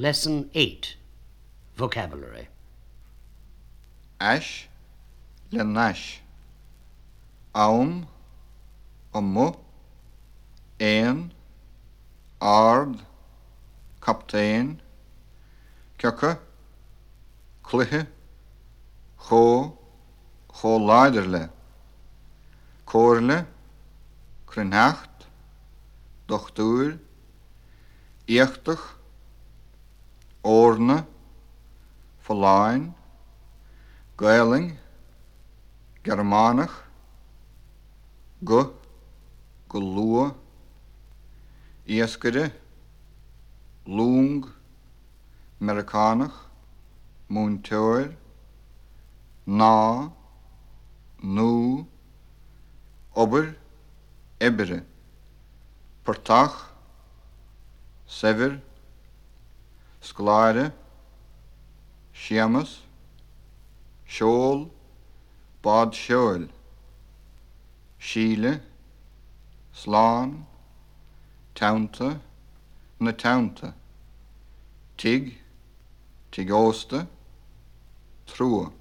Lesson 8 Vocabulary. Ash le neis. Am ommu éan ard captéin cecha cluthe cho cho láidir le cóirle crunecht dochtúr órne Verláin Gailing Germánach go go lua Lung Americanach Múnteir ná nó ober ebere, Portach Sever Scoláire Seamas Seol Bad Seoil Síle Sláán Tanta na Tanta Tig Tigósta Trua